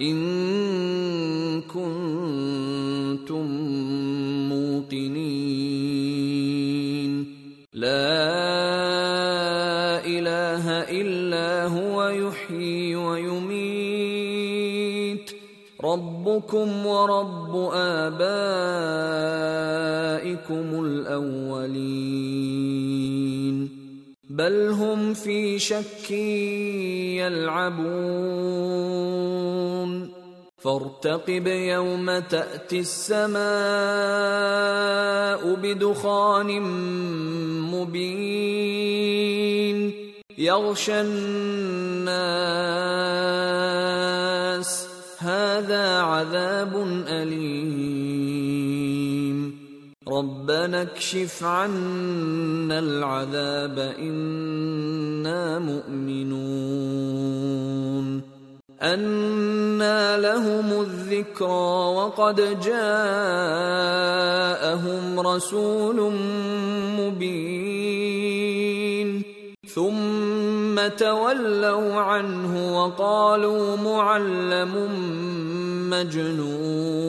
إن كنتم موقنين. لا إله إلا هو يحيي ويميت. ربكم ورب آبائكم الأولين. بل هم في شك يلعبون. فارتقب يوم تأتي السماء بدخان مبين. يغشى الناس. هذا عذاب أليم. ربنا اكشف عنا العذاب إنا مؤمنون. أنى لهم الذكرى وقد جاءهم رسول مبين. ثم تولوا عنه وقالوا معلم مجنون.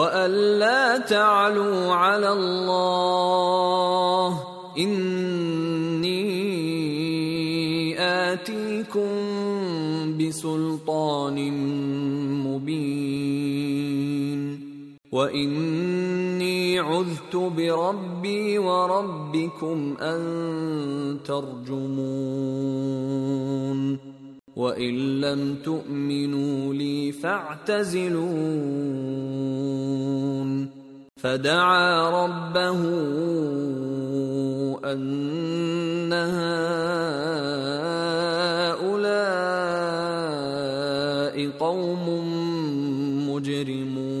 وأن لا تعلوا على الله. إني آتيكم بسلطان مبين. وإني عذت بربي وربكم أن ترجمون. وإن لم تؤمنوا لي فاعتزلون. فدعا ربه أن هؤلاء قوم مجرمون.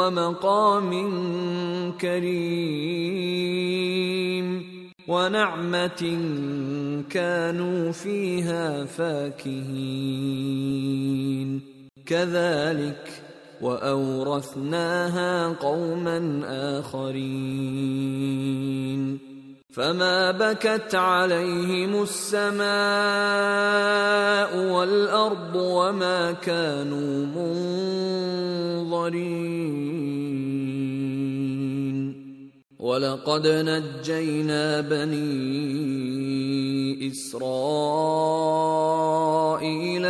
ومقام كريم ونعمة كانوا فيها فاكهين. كذلك وأورثناها قوما آخرين. فما بكت عليهم السماء والارض وما كانوا منظرين ولقد نجينا بني اسرائيل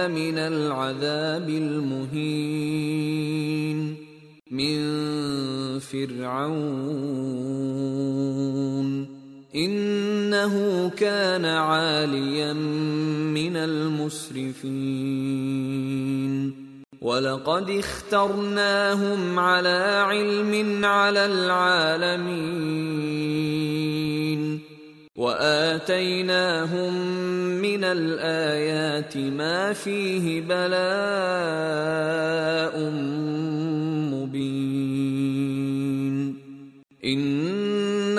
من العذاب المهين من فرعون إنه كان عاليا من المسرفين. ولقد اخترناهم على علم على العالمين. وآتيناهم من الآيات ما فيه بلاء مبين. إن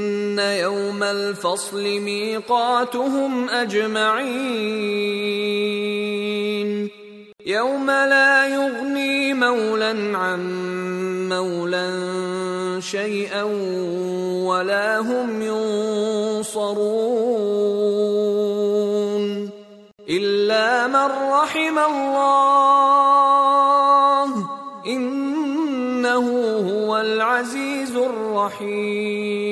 يوم الفصل ميقاتهم أجمعين. يوم لا يغني مولا عن مولا شيئا ولا هم ينصرون. إلا من رحم الله إنه هو العزيز الرحيم.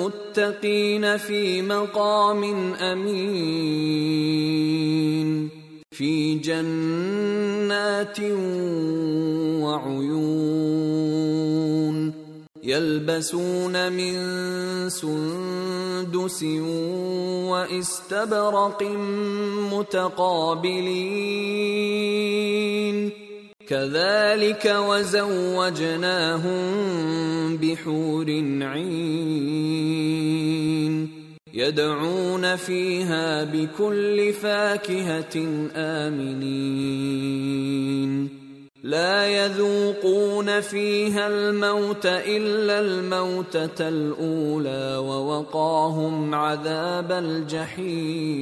المتقين في مقام أمين في جنات وعيون يلبسون من سندس واستبرق متقابلين كذلك وزوجناهم بحور عين يدعون فيها بكل فاكهة آمنين. لا يذوقون فيها الموت إلا الموتة الأولى ووقاهم عذاب الجحيم.